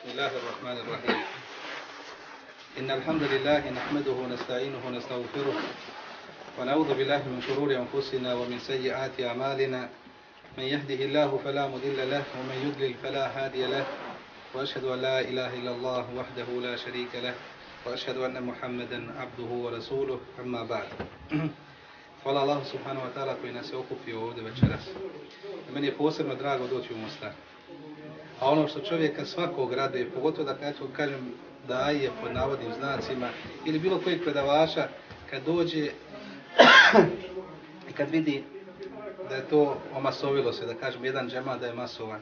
بسم الله الرحمن الرحيم. إن الحمد لله نحمده ونستعينه ونستغفره ونعوذ بالله من شرور أنفسنا ومن سيئات أعمالنا. من يهده الله فلا مضل له ومن يضلل فلا هادي له. وأشهد أن لا إله إلا الله وحده لا شريك له وأشهد أن محمدا عبده ورسوله. أما بعد. Hvala Allahu subhanahu wa ta'ala koji nas je okupio ovdje večeras. Meni je posebno drago doći u Mostar. A ono što čovjeka svakog rade, pogotovo da kad kažem da je pod navodnim znacima, ili bilo kojeg predavača, kad dođe i kad vidi da je to omasovilo se, da kažem jedan džemat da je masovan.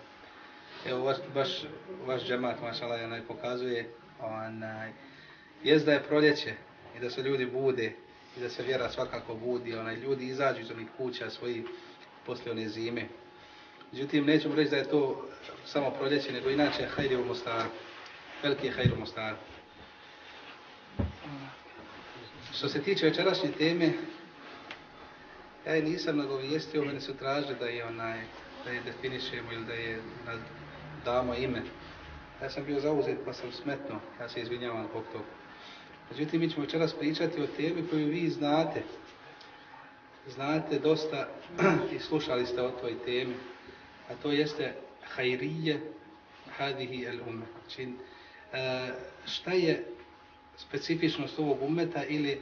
Evo baš, baš vaš džemat, mašala, onaj pokazuje, onaj, jest da je proljeće i da se ljudi bude, i da se vjera svakako budi, onaj, ljudi izađu iz onih kuća svojih posle one zime. Međutim, nećemo reći da je to samo proljeće, nego inače hajde u Mostaru. Veliki je hajde u Mostaru. Što se tiče večerašnje teme, ja je nisam nagovijestio, meni su tražili da je onaj, da je definišemo ili da je damo ime. Ja sam bio zauzet pa sam smetno, ja se izvinjavam zbog toga. Međutim, mi ćemo večeras pričati o temi koju vi znate. Znate dosta i slušali ste o toj temi. A to jeste hajrije hadihi el umme. Znači, e, šta je specifičnost ovog umeta ili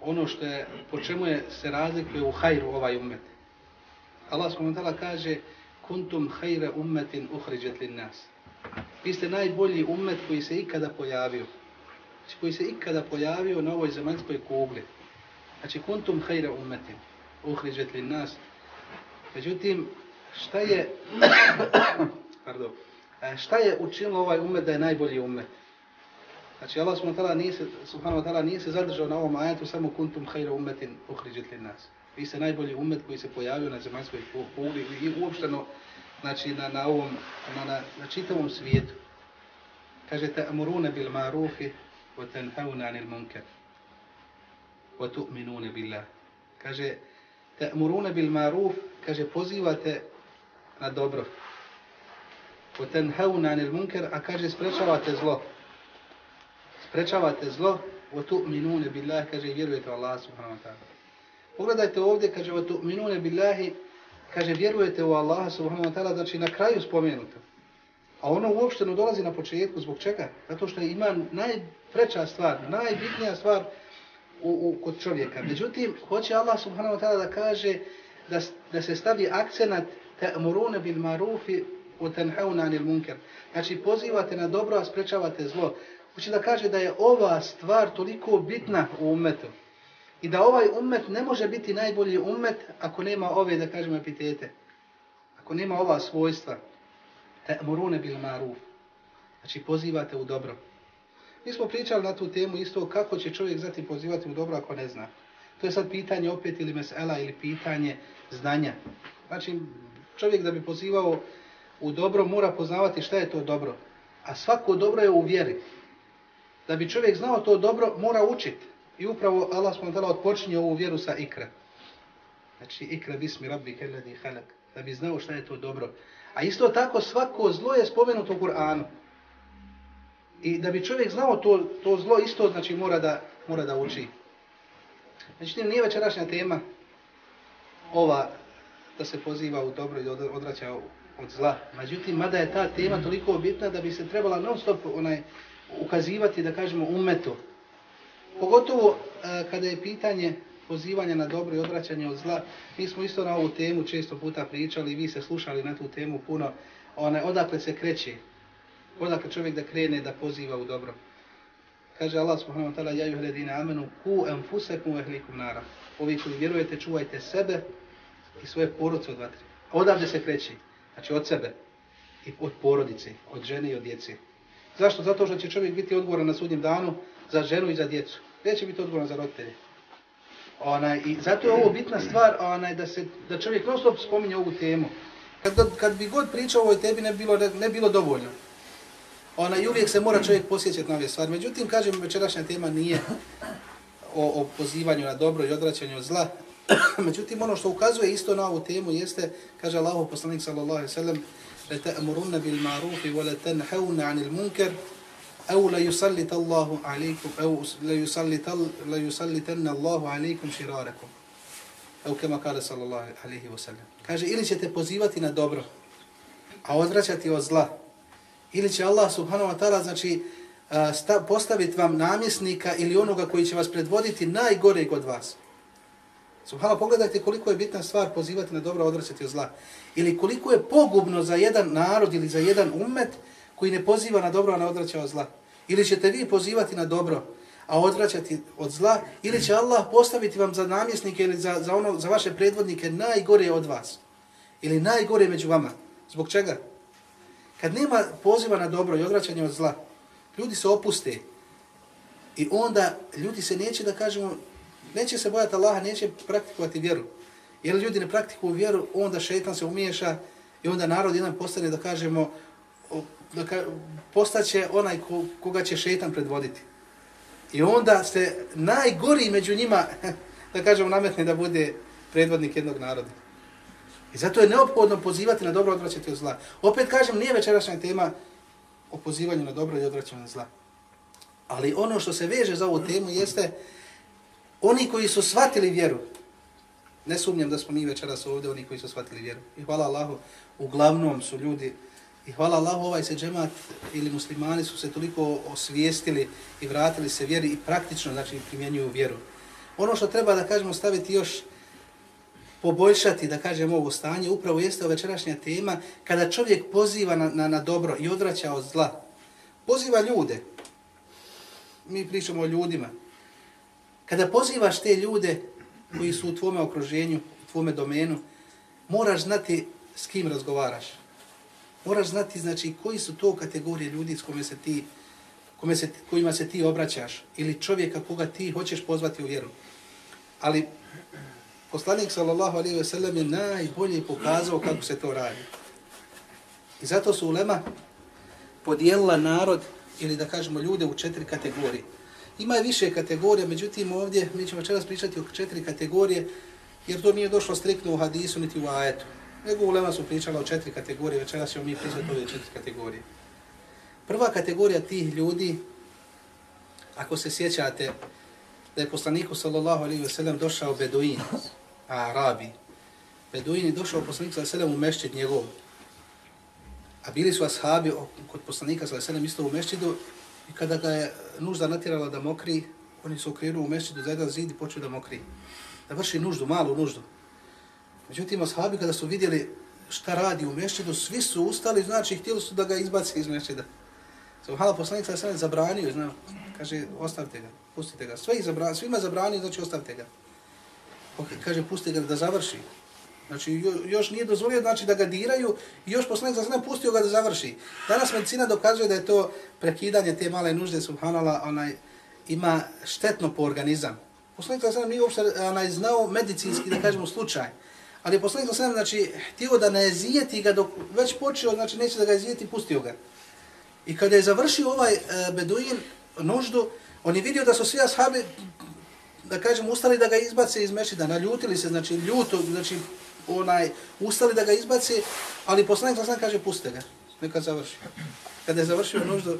ono što je, po čemu je se razlikuje u hajru ovaj umet. Allah s.w.t. kaže kuntum hajre ummetin uhriđet lin nas. Vi ste najbolji umet koji se ikada pojavio znači koji se ikada pojavio na ovoj zemaljskoj kugli. Znači, kuntum hajre ummetin uhriđet lin nas. Međutim, šta je, pardon, e, šta je učinilo ovaj umet da je najbolji umet? Znači, Allah subhanahu wa ta'ala nije se, subhanahu wa ta'ala nije se zadržao na ovom ajetu samo kuntum hajra umetin ukhrijat lin nas. Vi ste najbolji umet koji se pojavio na zemaljskoj kuli i uopšteno, znači, na, na ovom, na, na, na čitavom svijetu. Kaže, amuruna bil marufi, wa tanhauna anil munkar wa tu'minuna billah. Kaže, ta'muruna bil maruf, kaže, pozivate na dobro وتنهون عن المنكر a kaže sprečavate zlo sprečavate zlo وتؤمنون بالله kaže vjerujete u Allah subhanahu wa ta'ala pogledajte ovdje kaže وتؤمنون بالله kaže vjerujete u Allah subhanahu wa ta'ala znači na kraju spomenuto A ono uopšte ne dolazi na početku, zbog čega? Zato što ima najpreča stvar, najbitnija stvar u, u, kod čovjeka. Međutim, hoće Allah subhanahu wa ta'ala da kaže da, da se stavi akcenat ta'muruna bil marufi wa tanhauna anil munkar. Znači, pozivate na dobro, a sprečavate zlo. Hoće da kaže da je ova stvar toliko bitna u umetu. I da ovaj ummet ne može biti najbolji ummet ako nema ove, da kažemo, epitete. Ako nema ova svojstva Ta'muruna bil ma'ruf. Znači pozivate u dobro. Mi smo pričali na tu temu isto kako će čovjek zati pozivati u dobro ako ne zna. To je sad pitanje opet ili mesela ili pitanje znanja. Znači čovjek da bi pozivao u dobro mora poznavati šta je to dobro. A svako dobro je u vjeri. Da bi čovjek znao to dobro mora učiti. I upravo Allah smo dala odpočinje ovu vjeru sa ikra. Znači ikra bismi rabbi kelladi halak. Da bi znao šta je to dobro. A isto tako svako zlo je spomenuto u Kur'anu. I da bi čovjek znao to, to zlo isto znači mora da, mora da uči. Znači nije večerašnja tema ova da se poziva u dobro i odraća od zla. Međutim, mada je ta tema toliko bitna da bi se trebala non stop onaj, ukazivati, da kažemo, umetu. Pogotovo e, kada je pitanje pozivanja na dobro i odvraćanje od zla. Mi smo isto na ovu temu često puta pričali, i vi se slušali na tu temu puno. Ona, odakle se kreće? Odakle čovjek da krene da poziva u dobro? Kaže Allah subhanahu wa ta'ala, ja juhledine amenu, ku enfusekum ehlikum nara. Ovi koji vjerujete, čuvajte sebe i svoje porodce od vatri. Odavde se kreće? Znači od sebe i od porodice, od žene i od djece. Zašto? Zato što će čovjek biti odgovoran na sudnjem danu za ženu i za djecu. Gdje će biti odgovoran za roditelje? Onaj, I zato je ovo bitna stvar onaj, da, se, da čovjek non stop spominje ovu temu. Kad, kad bi god pričao o ovoj tebi ne bilo, ne bilo dovoljno. Ona, I uvijek se mora čovjek posjećati na ove stvari. Međutim, kažem, večerašnja tema nije o, o pozivanju na dobro i odraćanju od zla. Međutim, ono što ukazuje isto na ovu temu jeste, kaže Allah, poslanik sallallahu alaihi sallam, لتأمرن بالمعروف ولا تنحون عن المنكر أو لا يسلط الله عليكم أو لا يسلط لا يسلطن الله عليكم شراركم أو كما قال صلى الله عليه وسلم kaže ili ćete pozivati na dobro a odvraćati od zla ili će Allah subhanahu wa ta'ala znači sta, postaviti vam namjesnika ili onoga koji će vas predvoditi najgore od vas. Subhano, pogledajte koliko je bitna stvar pozivati na dobro, odvraćati od zla. Ili koliko je pogubno za jedan narod ili za jedan umet koji ne poziva na dobro, a ne odvraća od zla. Ili ćete vi pozivati na dobro, a odvraćati od zla, ili će Allah postaviti vam za namjesnike ili za, za, ono, za vaše predvodnike najgore od vas. Ili najgore među vama. Zbog čega? Kad nema poziva na dobro i odvraćanje od zla, ljudi se opuste. I onda ljudi se neće da kažemo, neće se bojati Allaha, neće praktikovati vjeru. Jer ljudi ne praktikuju vjeru, onda šeitan se umiješa i onda narod jedan postane da kažemo, da ka, postaće onaj ko, koga će šeitan predvoditi. I onda se najgori među njima, da kažemo, nametne da bude predvodnik jednog naroda. I zato je neophodno pozivati na dobro odvraćati od zla. Opet kažem, nije večerašnja tema o pozivanju na dobro i odvraćanju na zla. Ali ono što se veže za ovu temu jeste oni koji su shvatili vjeru. Ne sumnjam da smo mi večeras ovdje oni koji su shvatili vjeru. I hvala Allahu, uglavnom su ljudi I hvala Allahu, ovaj se džemat ili muslimani su se toliko osvijestili i vratili se vjeri i praktično znači, primjenjuju vjeru. Ono što treba da kažemo staviti još poboljšati, da kažemo ovo stanje, upravo jeste večerašnja tema, kada čovjek poziva na, na, na dobro i odvraća od zla. Poziva ljude. Mi pričamo o ljudima. Kada pozivaš te ljude koji su u tvome okruženju, u tvome domenu, moraš znati s kim razgovaraš. Moraš znati znači koji su to kategorije ljudi s kome se ti, kome se, kojima se ti obraćaš ili čovjeka koga ti hoćeš pozvati u vjeru. Ali poslanik sallallahu alaihi ve sellem je najbolje pokazao kako se to radi. I zato su ulema podijelila narod ili da kažemo ljude u četiri kategorije. Ima više kategorija, međutim ovdje mi ćemo čeras pričati o četiri kategorije jer to nije došlo striktno u hadisu niti u ajetu. Nego ulema su pričala o četiri kategorije, večeras ćemo mi pričati ove četiri kategorije. Prva kategorija tih ljudi, ako se sjećate, da je poslaniku sallallahu alaihi ve sellem došao Beduin, Arabi. Beduin je došao poslaniku sallallahu alaihi ve sellem u mešćid njegov. A bili su ashabi kod poslanika sallallahu alaihi ve sellem isto u mešćidu i kada ga je nužda natjerala da mokri, oni su okrenuli u mešćidu za jedan zid i počeli da mokri. Da vrši nuždu, malu nuždu. Međutim, ashabi kada su vidjeli šta radi u mešćidu, svi su ustali, znači htjeli su da ga izbaci iz mešćida. Subhala poslanik sa ne zabranio, zna, kaže, ostavite ga, pustite ga. Sve ih zabranio, svima zabranio, znači ostavite ga. Kaže, pustite ga da završi. Znači, još nije dozvolio znači, da ga diraju i još poslanik sa sve pustio ga da završi. Danas medicina dokazuje da je to prekidanje te male nužde, subhanala, onaj, ima štetno po organizam. Poslanik sa sve nije uopšte onaj, znao medicinski, da kažemo, slučaj. Ali poslanik sa sve, znači, htio da ne zijeti ga dok već počeo, znači, neće da ga zijeti, pustio ga. I kada je završio ovaj e, Beduin nuždu, on je vidio da su svi ashabi, da kažem, ustali da ga izbace iz mešida, naljutili se, znači ljuto, znači onaj, ustali da ga izbace, ali poslanik sa kaže, puste ga, neka završi. Kada je završio nuždu,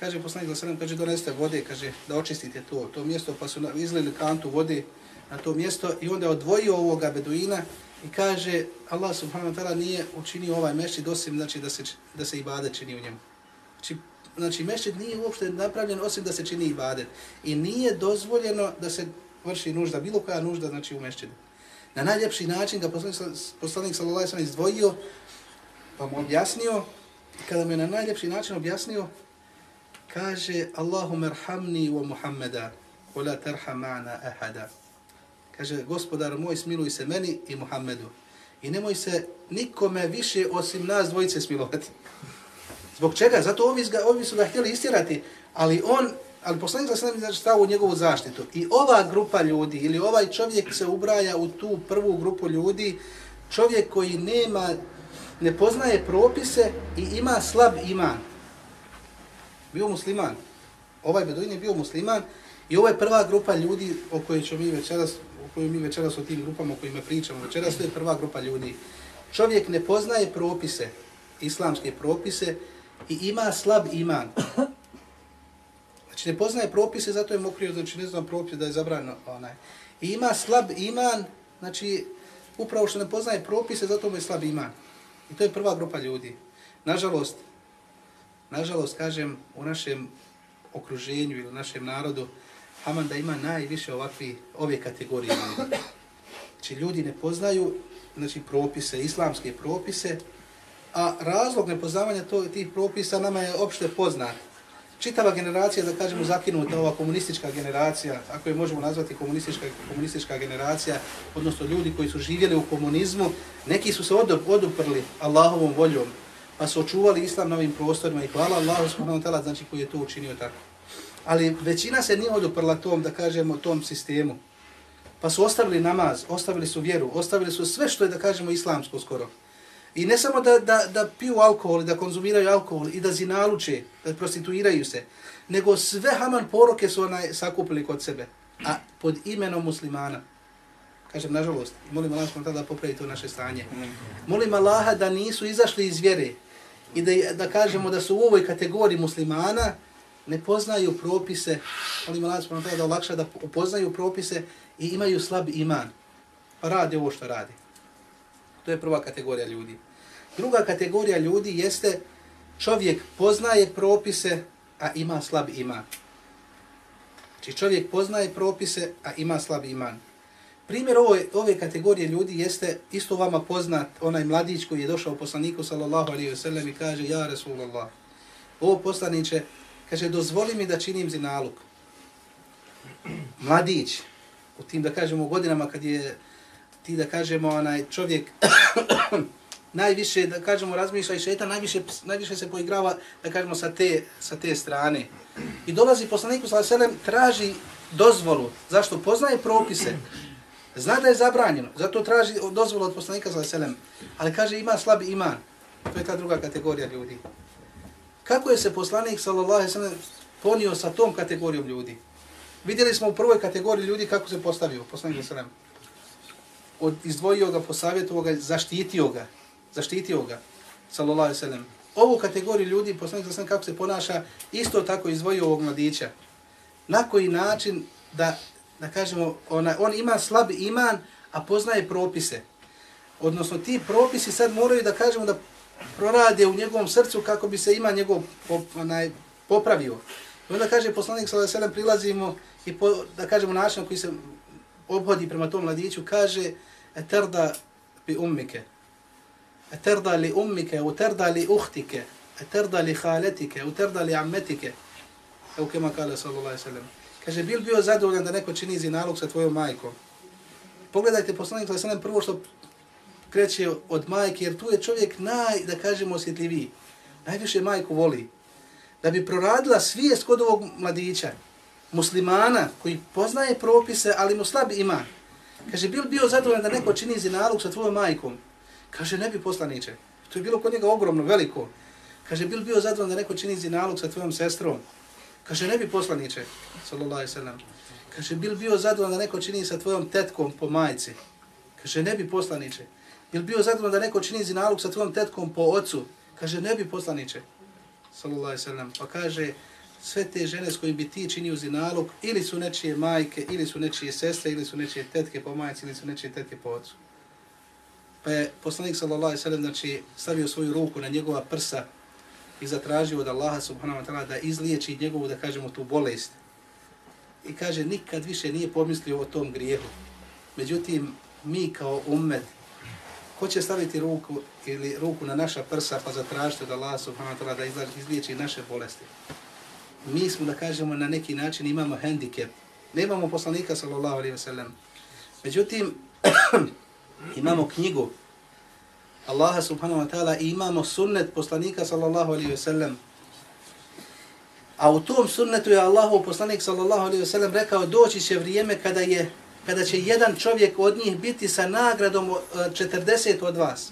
kaže poslanik sa kaže, doneste vode, kaže, da očistite to, to mjesto, pa su izlili kantu vode na to mjesto i onda je odvojio ovoga Beduina i kaže, Allah subhanahu wa ta'ala nije učinio ovaj mešćid osim, znači, da se, da se ibada čini u njemu. Znači, znači mešćid nije uopšte napravljen osim da se čini ibadet. I nije dozvoljeno da se vrši nužda, bilo koja nužda znači u mešćidu. Na najljepši način ga poslanik, poslanik sallallahu alejhi izdvojio, pa mu objasnio, kada mu je na najljepši način objasnio, kaže Allahumerhamni wa Muhammeda, wa la tarham ma'na ahada. Kaže, gospodar moj, smiluj se meni i Muhammedu. I nemoj se nikome više osim nas dvojice smilovati. Zbog čega? Zato ovi, ga, ovi su ga htjeli istirati, ali on, ali poslanik sa sve stao u njegovu zaštitu. I ova grupa ljudi, ili ovaj čovjek se ubraja u tu prvu grupu ljudi, čovjek koji nema, ne poznaje propise i ima slab iman. Bio musliman. Ovaj beduin je bio musliman i ovo je prva grupa ljudi o kojoj ćemo mi večeras, o kojoj mi večeras o tim grupama o kojima pričamo. Večeras to je prva grupa ljudi. Čovjek ne poznaje propise, islamske propise i ima slab iman. Znači ne poznaje propise, zato je mokrio, znači ne znam propise da je zabranjeno onaj. I ima slab iman, znači upravo što ne poznaje propise, zato mu je slab iman. I to je prva grupa ljudi. Nažalost, nažalost, kažem, u našem okruženju ili u našem narodu, Haman da ima najviše ovakvi, ove kategorije ljudi. Znači, ljudi ne poznaju znači, propise, islamske propise, a razlog nepoznavanja to, tih propisa nama je opšte poznat. Čitava generacija, da kažemo, zakinuta, ova komunistička generacija, ako je možemo nazvati komunistička, komunistička generacija, odnosno ljudi koji su živjeli u komunizmu, neki su se oduprli Allahovom voljom, pa su očuvali islam na ovim prostorima i hvala Allahu subhanahu wa ta'ala, znači koji je to učinio tako. Ali većina se nije oduprla tom, da kažemo, tom sistemu. Pa su ostavili namaz, ostavili su vjeru, ostavili su sve što je, da kažemo, islamsko skoro. I ne samo da, da, da piju alkohol i da konzumiraju alkohol i da zinaluče, da prostituiraju se, nego sve Haman poroke su onaj sakupili kod sebe, a pod imenom muslimana. Kažem, nažalost, molim Allah da popravi to naše stanje. Molim Allaha da nisu izašli iz vjere i da, da kažemo da su u ovoj kategoriji muslimana, ne poznaju propise, molim Allah da olakša da upoznaju propise i imaju slab iman, pa radi ovo što radi. To je prva kategorija ljudi. Druga kategorija ljudi jeste čovjek poznaje propise, a ima slab iman. Znači čovjek poznaje propise, a ima slab iman. Primjer ove, ove kategorije ljudi jeste isto vama poznat onaj mladić koji je došao poslaniku sallallahu alaihi ve sellem i kaže ja Resulallah, o poslaniće, kaže dozvoli mi da činim zinaluk. Mladić, u tim da kažemo godinama kad je ti da kažemo onaj čovjek najviše da kažemo razmišlja i šeta najviše najviše se poigrava da kažemo sa te sa te strane. I dolazi poslanik sallallahu alejhi traži dozvolu. Zašto? Poznaje propise. Zna da je zabranjeno zato traži dozvolu od poslanika sallallahu alejhi ali kaže ima slab iman. To je ta druga kategorija ljudi. Kako je se poslanik sallallahu alejhi ponio sa tom kategorijom ljudi? Vidjeli smo u prvoj kategoriji ljudi kako se postavio poslanik sallallahu alejhi od, izdvojio ga, posavjetovao ga, zaštitio ga, zaštitio ga, sallallahu alaihi sallam. Ovu kategoriju ljudi, poslanik sallam kako se ponaša, isto tako izdvojio ovog mladića. Na koji način da, da kažemo, ona, on ima slab iman, a poznaje propise. Odnosno, ti propisi sad moraju da kažemo da prorade u njegovom srcu kako bi se ima njegov onaj, popravio. I onda kaže poslanik sallallahu alaihi sallam, prilazimo i po, da kažemo način koji se obhodi prema tom mladiću, kaže eterda bi ummike, eterda li ummike, eterda li uhtike, eterda li haletike, eterda li ammetike, evo kema kale sallallahu alaihi sallam. Kaže, bil bio zadovoljan da neko čini zinalog sa tvojom majkom. Pogledajte poslanik sallallahu alaihi prvo što kreće od majke, jer tu je čovjek naj, da kažemo, osjetljiviji. Najviše majku voli. Da bi proradila svijest kod ovog mladića, muslimana koji poznaje propise, ali mu slab ima. Kaže, bil bio zadovoljan da neko čini zinalog sa tvojom majkom? Kaže, ne bi poslaniče. To je bilo kod njega ogromno, veliko. Kaže, bil bio zadovoljan da neko čini zinalog sa tvojom sestrom? Kaže, ne bi poslaniče, sallallahu alaihi sallam. Kaže, bil bio zadovoljan da neko čini sa tvojom tetkom po majci? Kaže, ne bi poslaniče. Bil bio zadovoljan da neko čini zinalog sa tvojom tetkom po ocu? Kaže, ne bi poslaniče, sallallahu alaihi sallam. Pa kaže, sve te žene s kojim bi ti činio zinalog, ili su nečije majke, ili su nečije sestre, ili su nečije tetke po majci, ili su nečije tetke po ocu. Pa je poslanik sallallahu alaihi sallam znači, stavio svoju ruku na njegova prsa i zatražio od Allaha subhanahu wa ta'ala da izliječi njegovu, da kažemo, tu bolest. I kaže, nikad više nije pomislio o tom grijehu. Međutim, mi kao ummet, ko će staviti ruku ili ruku na naša prsa pa zatražiti od Allaha subhanahu wa ta'ala da izliječi naše bolesti? Mi smo, da kažemo, na neki način imamo hendikep. Nemamo poslanika, sallallahu alaihi wa sallam. Međutim, imamo knjigu Allaha subhanahu wa ta'ala i imamo sunnet poslanika, sallallahu alaihi wa sallam. A u tom sunnetu je Allahu poslanik, sallallahu alaihi wa sallam, rekao doći će vrijeme kada je kada će jedan čovjek od njih biti sa nagradom 40 od vas.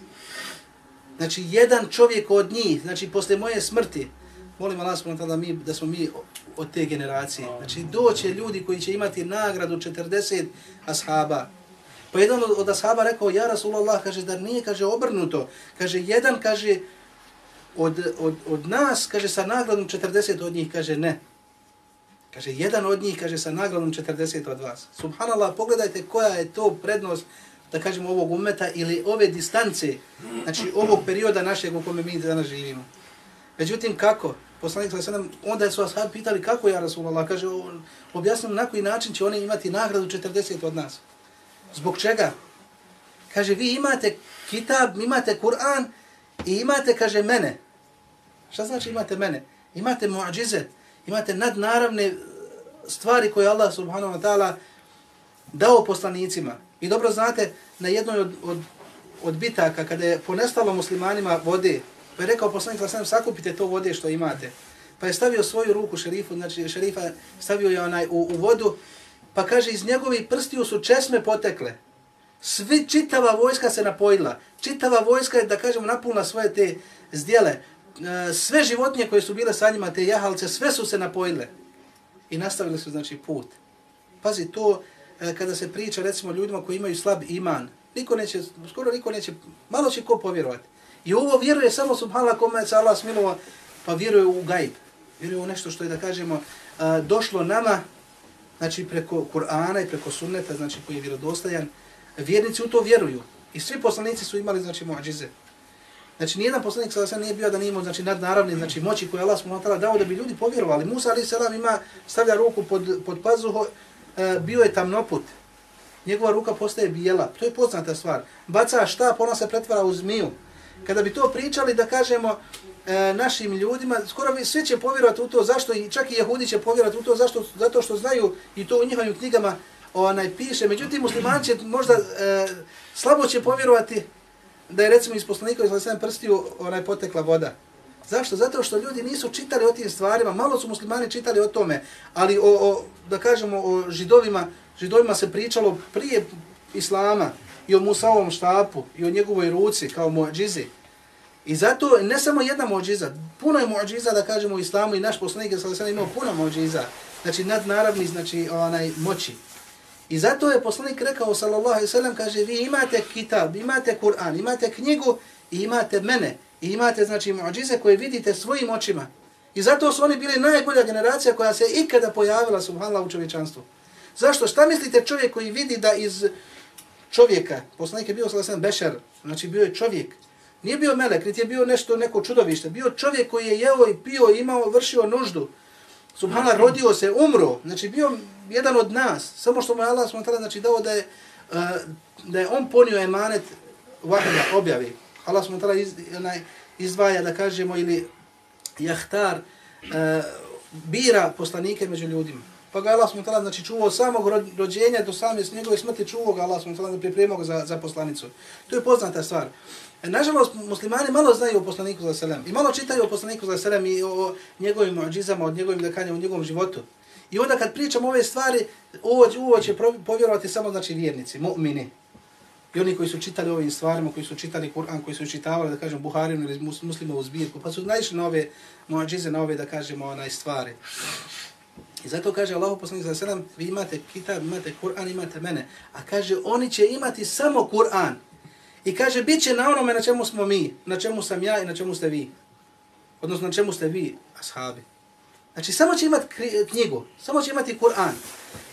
Znači, jedan čovjek od njih, znači, posle moje smrti, molim Allah subhanahu da mi da smo mi od te generacije. Znači doće ljudi koji će imati nagradu 40 ashaba. Pa jedan od ashaba rekao, ja Rasulullah, kaže, da nije, kaže, obrnuto. Kaže, jedan, kaže, od, od, od nas, kaže, sa nagradom 40 od njih, kaže, ne. Kaže, jedan od njih, kaže, sa nagradom 40 od vas. Subhanallah, pogledajte koja je to prednost, da kažemo, ovog umeta ili ove distance, znači ovog perioda našeg u kome mi danas živimo. Međutim, kako? Poslanik sa sedam, onda su vas pitali kako ja Rasulallah, kaže, objasnim na koji način će oni imati nagradu 40 od nas. Zbog čega? Kaže, vi imate kitab, imate Kur'an i imate, kaže, mene. Šta znači imate mene? Imate muadžize, imate nadnaravne e, stvari koje Allah subhanahu wa ta'ala dao poslanicima. I dobro znate, na jednoj od, od, od bitaka, kada je ponestalo muslimanima vode, pa je rekao poslanik sa sakupite to vode što imate. Pa je stavio svoju ruku šerifu, znači šerifa stavio je onaj u, u vodu, pa kaže, iz njegovih prstiju su česme potekle. Svi, čitava vojska se napojila. Čitava vojska je, da kažemo, napunila svoje te zdjele. E, sve životinje koje su bile sa njima, te jahalce, sve su se napojile. I nastavili su, znači, put. Pazi, to e, kada se priča, recimo, ljudima koji imaju slab iman, niko neće, skoro niko neće, malo će ko povjerovati. I ovo vjeruje samo subhanallah kome se Allah smilova, pa vjeruje u gajb. Vjeruje u nešto što je, da kažemo, došlo nama, znači preko Kur'ana i preko sunneta, znači koji je vjerodostajan, vjernici u to vjeruju. I svi poslanici su imali, znači, muadžize. Znači, nijedan poslanik sada nije bio da nije imao, znači, nadnaravne, znači, moći koje Allah smo dao da bi ljudi povjerovali. Musa, ali se ima, stavlja ruku pod, pod pazuho, e, bio je tamnoput. Njegova ruka postaje bijela. To je poznata stvar. Baca štap, ona se pretvara u zmiju. Kada bi to pričali, da kažemo, e, našim ljudima, skoro bi sve će povjerovati u to, zašto i čak i jehudi će povjerovati u to, zašto, zato što znaju i to u njihovim knjigama onaj piše. Međutim, musliman će možda e, slabo će povjerovati da je recimo iz poslanika iz prstiju onaj potekla voda. Zašto? Zato što ljudi nisu čitali o tim stvarima, malo su muslimani čitali o tome, ali o, o da kažemo o židovima, židovima se pričalo prije islama i o Musaovom štapu i o njegovoj ruci kao muadžizi. I zato ne samo jedna muadžiza, puno je muadžiza da kažemo u islamu i naš poslanik je sada imao puno muadžiza, znači nadnaravni znači onaj moći. I zato je poslanik rekao, sallallahu alaihi sallam, kaže, vi imate kitab, imate Kur'an, imate knjigu i imate mene. I imate, znači, muadžize koje vidite svojim očima. I zato su oni bili najbolja generacija koja se ikada pojavila, subhanallah, u čovječanstvu. Zašto? Šta mislite čovjek koji vidi da iz čovjeka, poslanik je bio, sallallahu alaihi bešar, znači bio je čovjek, nije bio melek, niti je bio nešto, neko čudovište, bio čovjek koji je jeo i pio, imao, vršio nuždu, Subhanallah, rodio se, umro, znači bio jedan od nas, samo što mu je Allah smontala, znači dao da je, uh, da je on ponio emanet vahida, objavi. Allah smontala iz, onaj, izdvaja, da kažemo, ili jahtar, uh, bira poslanike među ljudima. Pa ga Allah smontala, znači čuvao samog rođenja do same njegove smrti, čuvao ga Allah smontala, da pripremao ga za, za poslanicu. To je poznata stvar. E, nažalost, muslimani malo znaju o poslaniku za selam i malo čitaju o poslaniku za selam i o njegovim muadžizama, o njegovim lekanjama, o njegovom životu. I onda kad pričam ove stvari, ovo, ovo će povjerovati samo znači vjernici, mu'mini. I oni koji su čitali ovim stvarima, koji su čitali Kur'an, koji su čitavali, da kažem, Buharinu ili muslimovu zbirku, pa su naišli na ove muadžize, na ove, da kažemo, onaj stvari. I zato kaže Allahu poslanik za selam, vi imate kitab, imate Kur'an, imate mene. A kaže, oni će imati samo Kur'an. I kaže, bit će na onome na čemu smo mi, na čemu sam ja i na čemu ste vi. Odnosno, na čemu ste vi, ashabi. Znači, samo će imati knjigu, samo će imati Kur'an.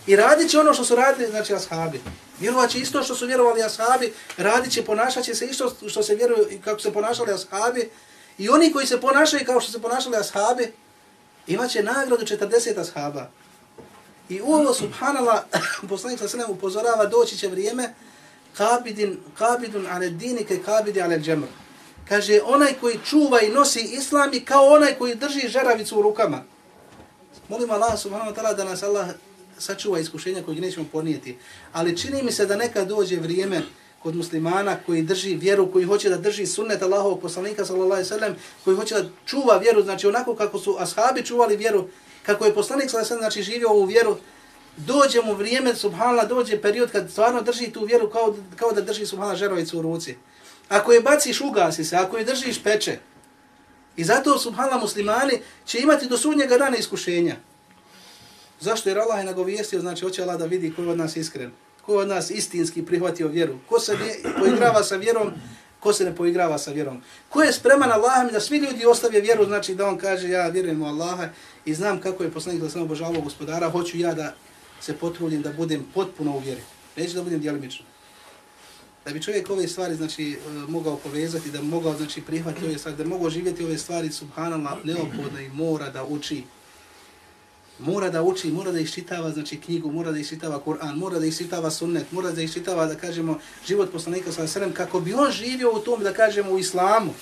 I radit će ono što su radili, znači, ashabi. Vjerovat će isto što su vjerovali ashabi, radit će, ponašat će se isto što se vjeruju i kako se ponašali ashabi. I oni koji se ponašaju kao što se ponašali ashabi, Imaće nagradu 40 ashaba. I ovo, subhanallah, poslanik sa sve upozorava, doći će vrijeme, kabidin, kabidun ale dini ke kabidi ale džemr. Kaže, onaj koji čuva i nosi islam i kao onaj koji drži žeravicu u rukama. Molim Allah subhanahu wa ta'ala da nas Allah sačuva iskušenja kojeg nećemo ponijeti. Ali čini mi se da neka dođe vrijeme kod muslimana koji drži vjeru, koji hoće da drži sunnet Allahovog poslanika sallallahu alejhi ve sellem, koji hoće da čuva vjeru, znači onako kako su ashabi čuvali vjeru, kako je poslanik sallallahu alejhi ve sellem znači živio ovu vjeru, dođe mu vrijeme, subhanallah, dođe period kad stvarno drži tu vjeru kao, kao da drži subhanallah žerovicu u ruci. Ako je baciš, ugasi se, ako je držiš, peče. I zato subhanallah muslimani će imati do sudnjega dana iskušenja. Zašto? Jer Allah je nagovijestio, znači hoće Allah da vidi koji od nas iskren, ko od nas istinski prihvatio vjeru, ko se poigrava sa vjerom, ko se ne poigrava sa vjerom. Ko je spreman Allahom da svi ljudi ostave vjeru, znači da on kaže ja vjerujem u Allaha i znam kako je poslanik da sam obožavao gospodara, hoću ja da se potrudim da budem potpuno u vjeri. Neću da budem djelimično. Da bi čovjek ove stvari znači e, mogao povezati, da mogao znači prihvatiti ove stvari, da mogao živjeti ove stvari subhanallah neophodno i mora da uči mora da uči, mora da iščitava znači knjigu, mora da iščitava Kur'an, mora da iščitava sunnet, mora da iščitava da kažemo život poslanika sa alejhi kako bi on živio u tom da kažemo u islamu.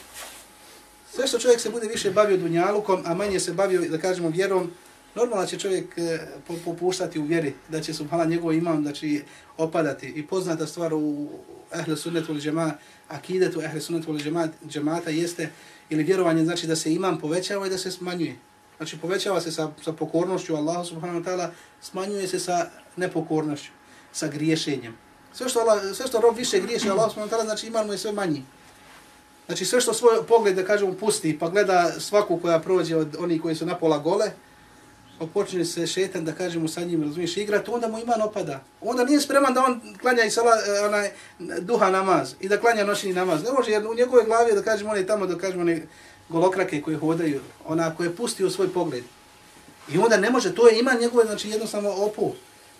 Sve što čovjek se bude više bavio dunjalukom, a manje se bavio da kažemo vjerom, normalno će čovjek e, popuštati u vjeri, da će subhala, njegov imam da će opadati. I poznata stvar u ehle sunnetu ili džema, akidetu ehle sunnetu ili džemata jeste, ili vjerovanje znači da se imam povećava i da se smanjuje. Znači povećava se sa, sa pokornošću Allahu subhanahu wa ta'ala, smanjuje se sa nepokornošću, sa griješenjem. Sve što, Allah, sve što rob više griješi Allah subhanahu wa ta'ala, znači iman mu je sve manji. Znači sve što svoj pogled, da kažemo, pusti, pa gleda svaku koja prođe od onih koji su na pola gole, pa počne se šetan, da kažemo, sa njim, razumiješ, igrat, onda mu iman opada. Onda nije spreman da on klanja i sala, e, onaj, duha namaz i da klanja noćni namaz. Ne može, jer u njegove glavi, da kažemo, on je tamo, da kažemo, on golokrake koje hodaju, ona koje pusti u svoj pogled. I onda ne može, to je ima njegove, znači jednostavno opu.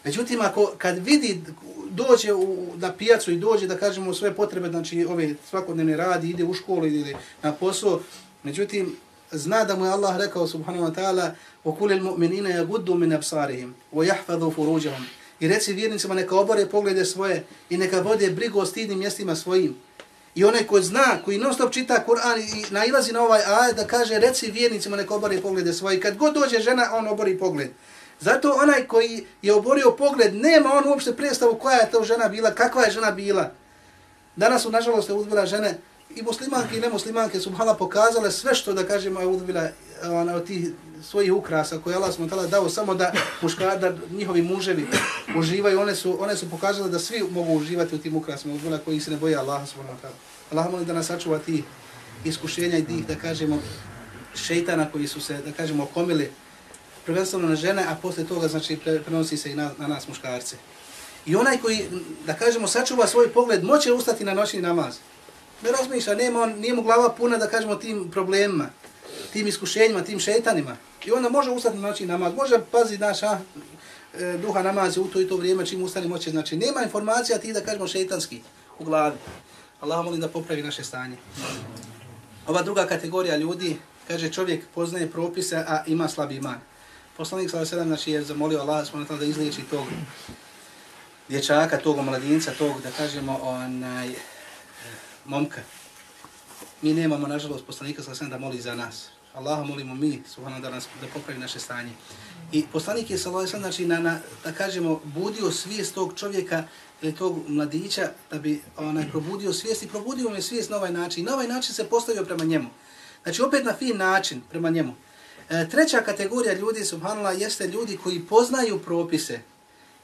Međutim, ako kad vidi, dođe u, na pijacu i dođe da kažemo sve potrebe, znači ove svakodnevne radi, ide u školu ili na posao, međutim, zna da mu je Allah rekao subhanahu wa ta'ala وَكُلِ الْمُؤْمِنِينَ يَغُدُّ مِنْ أَبْصَارِهِمْ وَيَحْفَذُوا فُرُوجَهُمْ I reci vjernicima neka obore poglede svoje i neka vode brigu o stidnim mjestima svojim. I onaj koji zna, koji non stop čita Kur'an i nailazi na ovaj ajed da kaže reci vjernicima neka obori poglede svoje. Kad god dođe žena, on obori pogled. Zato onaj koji je oborio pogled, nema on uopšte predstavu koja je to žena bila, kakva je žena bila. Danas su, nažalost, uzbila žene i muslimanke i nemuslimanke su hala pokazale sve što, da kažemo, je uzbila ona, od tih svojih ukrasa koje Allah smo dao samo da muška, da njihovi muževi uživaju, one su, one su pokazale da svi mogu uživati u tim ukrasima, uzbila koji se ne boje Allaha subhanahu wa ta'ala. Allah molim da nas sačuva tih iskušenja i tih, da kažemo, šeitana koji su se, da kažemo, okomili prvenstveno na žene, a posle toga, znači, prenosi se i na, na nas muškarce. I onaj koji, da kažemo, sačuva svoj pogled, moće ustati na noćni namaz. Ne razmišlja, nema on, nije mu glava puna, da kažemo, tim problemima, tim iskušenjima, tim šetanima. I onda može ustati na noćni namaz, može pazi naš, e, duha namaz u to i to vrijeme, čim ustani moće, znači, nema informacija ti, da kažemo, šetanski u glavi. Allah molim da popravi naše stanje. Ova druga kategorija ljudi, kaže čovjek poznaje propise, a ima slab iman. Poslanik sallallahu alejhi znači je zamolio Allah subhanahu da izliječi tog dječaka, tog mladinca, tog da kažemo onaj momka. Mi nemamo nažalost poslanika sa da moli za nas. Allaha molimo mi subhanahu da nas da popravi naše stanje. I poslanik je sallallahu znači na, na da kažemo budio svijest tog čovjeka ili tog mladića da bi onaj probudio svijest i probudio mu svijest na ovaj način. I na ovaj način se postavio prema njemu. Znači opet na fin način prema njemu. E, treća kategorija ljudi, subhanallah, jeste ljudi koji poznaju propise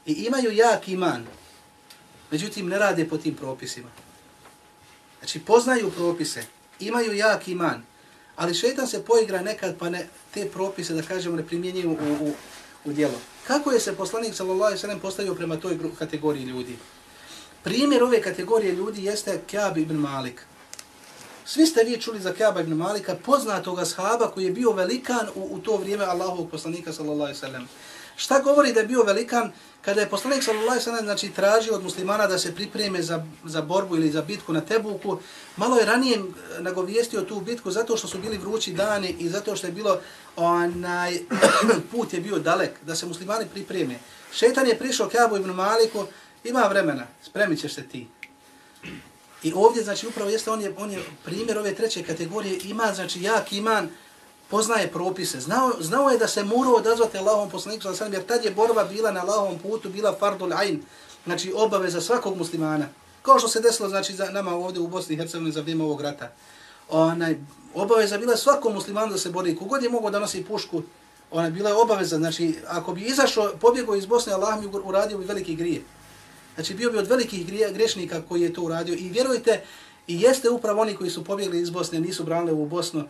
i imaju jak iman. Međutim, ne rade po tim propisima. Znači, poznaju propise, imaju jak iman, ali šetan se poigra nekad pa ne te propise, da kažemo, ne primjenjuju u, u, u djelo. Kako je se poslanik sallallahu alejhi ve sellem postavio prema toj kategoriji ljudi? Primjer ove kategorije ljudi jeste Kjab ibn Malik. Svi ste vi čuli za Kjaba ibn Malika, poznatog ashaba koji je bio velikan u, u to vrijeme Allahovog poslanika sallallahu alejhi ve sellem. Šta govori da je bio velikan kada je poslanik sallallahu alejhi ve sellem znači tražio od muslimana da se pripreme za, za borbu ili za bitku na Tebuku, malo je ranije nagovijestio tu bitku zato što su bili vrući dani i zato što je bilo onaj put je bio dalek da se muslimani pripreme. Šejtan je prišao Ka'bu ibn Maliku, ima vremena, spremit ćeš se ti. I ovdje, znači, upravo jeste, on je, on je primjer ove treće kategorije, ima, znači, jak iman, poznaje propise. Znao, znao je da se mora odazvati Allahom poslaniku, jer tad je borba bila na Allahom putu, bila fardul ain, znači obaveza svakog muslimana. Kao što se desilo, znači, za nama ovdje u Bosni i Hercegovini za vrijeme ovog rata. Onaj, obaveza bila svakom muslimanu da se bori. Kogod je mogao da nosi pušku, ona bila je obaveza. Znači, ako bi izašao, pobjegao iz Bosne, Allah mi uradio bi veliki grije. Znači, bio bi od velikih grešnika koji je to uradio. I vjerujte, i jeste upravo oni koji su pobjegli iz Bosne, nisu branili u Bosnu,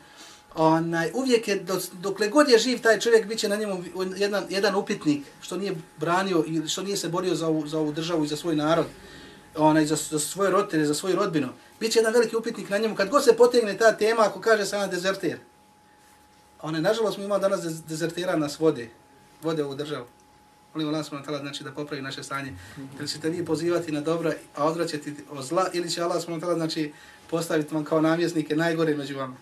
onaj, uvijek je, dokle god je živ taj čovjek, bit će na njemu jedan, jedan upitnik što nije branio ili što nije se borio za ovu, za ovu državu i za svoj narod. onaj, za, za svoje roditelje, za svoju rodbinu, Biće jedan veliki upitnik na njemu. Kad god se potegne ta tema, ako kaže sam ona onaj, one, nažalost, mi imamo danas dezertira nas vode, vode u državu. Molim Allah subhanahu wa ta'ala znači da popravi naše stanje. Ili ćete vi pozivati na dobro, a odvraćati od zla, ili će Allah subhanahu wa ta'ala znači postaviti vam kao namjesnike najgore među vama.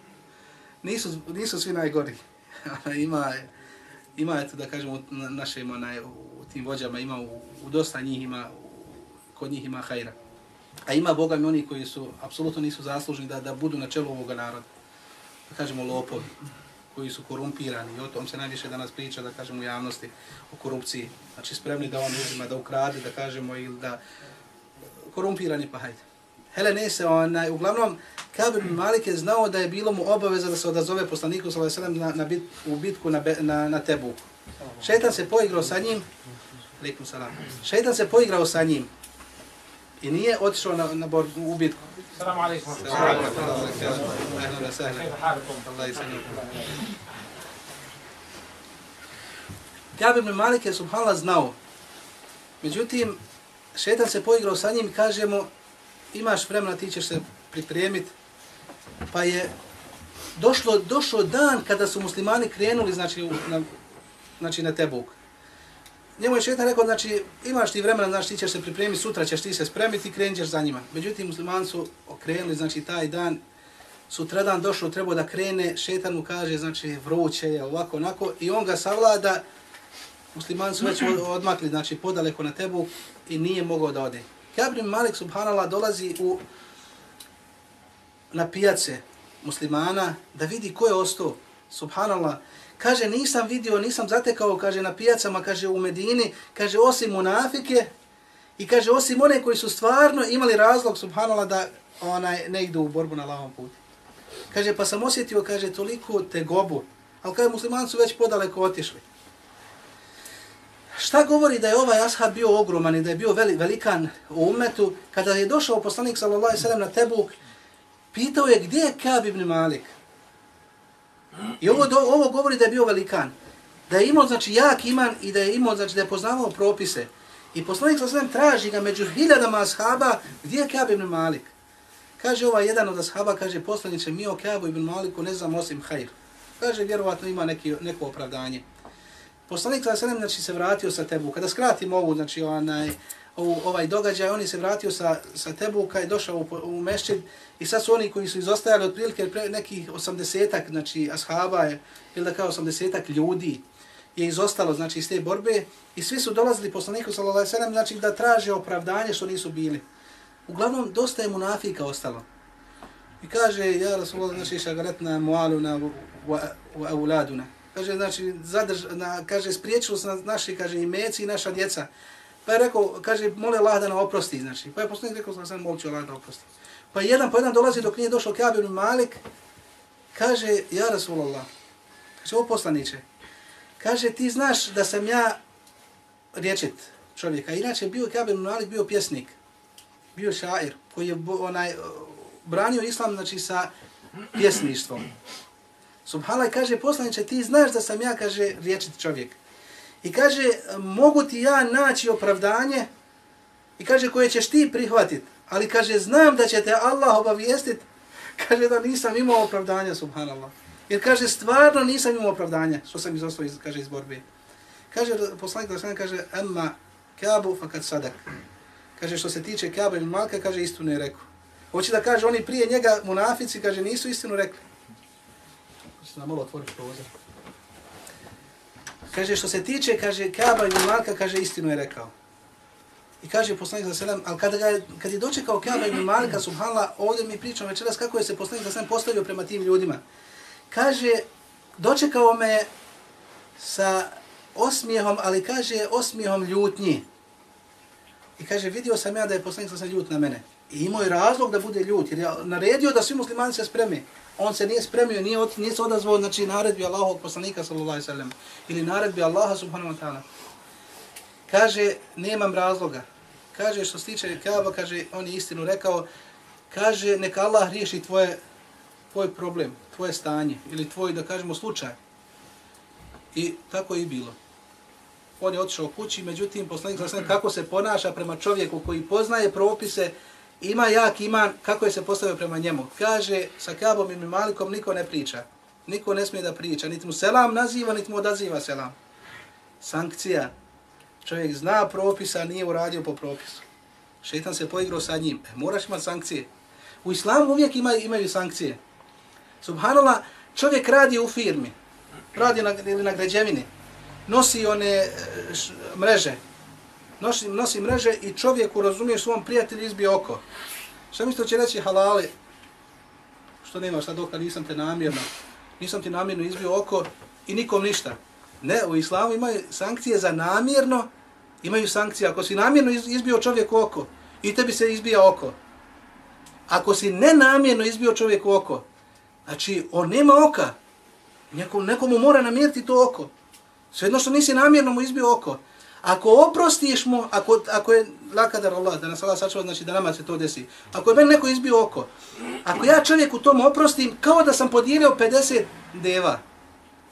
Nisu, nisu svi najgori. ima, ima eto da kažemo na našim onaj, u tim vođama, ima u, u dosta njih ima, kod njih ima hajra. A ima Boga mi oni koji su, apsolutno nisu zaslužni da, da budu na čelu ovoga naroda. Da kažemo lopovi koji su korumpirani i o tom se najviše danas priča, da kažemo u javnosti, o korupciji. Znači spremni da on uzima, da ukrade, da kažemo, ili da korumpirani, pa hajde. Hele, ne se, onaj, uglavnom, Kabir bin Malik je znao da je bilo mu obaveza da se odazove poslaniku sallam na, na bit, u bitku na, na, na Tebu. Šetan se poigrao sa njim, Likum salam. Šetan se poigrao sa njim i nije otišao na, na bor, u bitku. Salam alaikum. Salam alaikum. Kabir bin Malik je subhanallah znao. Međutim, šetan se poigrao sa njim i kaže mu, imaš vremena, ti ćeš se pripremiti. Pa je došlo, došao dan kada su muslimani krenuli znači, na, znači, na Tebuk. Njemu je šetan rekao, znači, imaš ti vremena, znači, ti ćeš se pripremiti, sutra ćeš ti se spremiti i krenut za njima. Međutim, muslimani su okrenuli, znači, taj dan, sutra dan došao, trebao da krene, šetan mu kaže, znači, vruće je, ovako, onako, i on ga savlada, muslimani su već odmakli, znači, podaleko na Tebuk i nije mogao da ode. Kabrim Malik, subhanallah, dolazi u na pijace muslimana da vidi ko je ostao. Subhanallah. Kaže, nisam vidio, nisam zatekao, kaže, na pijacama, kaže, u Medini, kaže, osim munafike i kaže, osim one koji su stvarno imali razlog, subhanallah, da onaj, ne idu u borbu na lavom putu. Kaže, pa sam osjetio, kaže, toliko tegobu, ali kaže, muslimani su već podaleko otišli. Šta govori da je ovaj ashab bio ogroman i da je bio veli, velikan u umetu, kada je došao poslanik sallallahu alejhi ve na Tebuk, pitao je gdje je Kab ibn Malik? I ovo, do, ovo govori da je bio velikan. Da je imao, znači, jak iman i da je imao, znači, da je poznavao propise. I poslanik sallallahu alejhi traži ga među hiljadama ashaba, gdje je Kab ibn Malik? Kaže ovaj jedan od ashaba, kaže poslaniće mi o Kabu ibn Maliku ne znam osim hajr. Kaže, vjerovatno ima neki, neko opravdanje. Poslanik sa alejhi znači se vratio sa Tebuka. Da skratimo ovu znači onaj ovu, ovaj događaj, on je se vratio sa sa Tebuka i došao u, u mešćid i sad su oni koji su izostajali otprilike pre nekih 80-ak znači ashaba je ili da kao 80-ak ljudi je izostalo znači iz te borbe i svi su dolazili poslaniku sallallahu alejhi ve sellem znači da traže opravdanje što nisu bili. Uglavnom dosta je munafika ostalo. I kaže ja Rasulullah znači šagaretna mualuna wa, wa auladuna kaže, znači, zadrž, na, kaže, spriječilo se na naši, kaže, i meci i naša djeca. Pa je rekao, kaže, mole Allah da nam oprosti, znači. Pa je poslanik rekao, sam molit ću Allah da oprosti. Pa jedan po jedan dolazi dok nije došao Kabir Malik, kaže, ja Rasulallah, kaže, o poslaniće, kaže, ti znaš da sam ja riječit čovjeka. Inače, bio Kabir Malik, bio pjesnik, bio šair, koji je onaj, branio islam, znači, sa pjesništvom. Subhanallah kaže poslaniče, ti znaš da sam ja, kaže, riječit čovjek. I kaže, mogu ti ja naći opravdanje i kaže, koje ćeš ti prihvatit. Ali kaže, znam da će te Allah obavijestit, kaže da nisam imao opravdanja, subhanallah. Jer kaže, stvarno nisam imao opravdanja, što sam izostao iz, kaže, iz borbe. Kaže, poslanik da sam kaže, emma kabu fakat sadak. Kaže, što se tiče Kabe ili Malka, kaže, istinu je rekao. Hoće da kaže, oni prije njega, munafici, kaže, nisu istinu rekli se nam malo otvori prozor. Kaže, što se tiče, kaže, Kaba i Malka, kaže, istinu je rekao. I kaže poslanik za selam, ali kada, ga, kad je dočekao Kaba ibn Malka, subhanallah, ovdje mi pričamo večeras kako je se poslanik za selam postavio prema tim ljudima. Kaže, dočekao me sa osmijehom, ali kaže osmijehom ljutnji. I kaže, vidio sam ja da je poslanik za selam ljut na mene. I imao je razlog da bude ljut, jer je naredio da svi muslimani se spremi on se nije spremio, nije, od, nije se odazvao znači, naredbi Allahovog poslanika sallallahu alaihi sallam ili naredbi Allaha subhanahu wa ta'ala. Kaže, nemam razloga. Kaže, što se tiče Kaaba, kaže, on je istinu rekao, kaže, neka Allah riješi tvoje, tvoj problem, tvoje stanje ili tvoj, da kažemo, slučaj. I tako je i bilo. on je otišao kući, međutim, poslanik sa kako se ponaša prema čovjeku koji poznaje propise, ima jak iman, kako je se postavio prema njemu. Kaže, sa Kabom i Malikom niko ne priča. Niko ne smije da priča. Niti mu selam naziva, niti mu odaziva selam. Sankcija. Čovjek zna propisa, nije uradio po propisu. Šetan se poigrao sa njim. E, moraš imati sankcije. U islamu uvijek ima, imaju sankcije. Subhanallah, čovjek radi u firmi, radi na, ili na građevini, nosi one e, š, mreže, nosi, nosi mreže i čovjeku, razumiješ, svom prijatelju izbije oko. Šta mi će reći halali? Što nema šta dokad, nisam te namjerno, nisam ti namjerno izbio oko i nikom ništa. Ne, u islamu imaju sankcije za namjerno, imaju sankcije. Ako si namjerno izbio čovjek oko i tebi se izbija oko, ako si nenamjerno izbio čovjek oko, znači on nema oka, nekom, nekomu mora namjeriti to oko. Svejedno što nisi namjerno mu izbio oko. Ako oprostiš mu, ako, ako je lakadar Allah, da nas Allah sačuva, znači da nama se to desi. Ako je meni neko izbio oko, ako ja čovjeku tom oprostim, kao da sam podijelio 50 deva.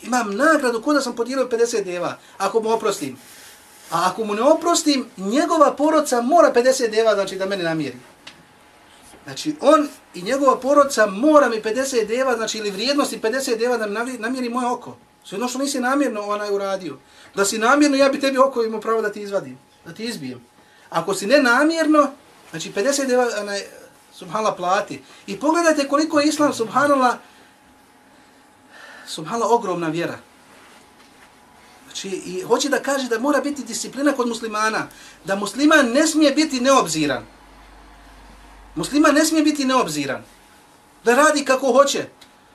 Imam nagradu kao da sam podijelio 50 deva, ako mu oprostim. A ako mu ne oprostim, njegova poroca mora 50 deva, znači da mene namjeri. Znači, on i njegova porodca mora mi 50 deva, znači ili vrijednosti 50 deva da namjeri moje oko. Sve jedno što nisi namjerno onaj uradio. Da si namjerno, ja bi tebi oko imao pravo da ti izvadim, da ti izbijem. Ako si ne namjerno, znači 50 onaj, subhanallah, plati. I pogledajte koliko je islam, subhanallah, subhanallah, ogromna vjera. Znači, i hoće da kaže da mora biti disciplina kod muslimana, da musliman ne smije biti neobziran. Musliman ne smije biti neobziran. Da radi kako hoće.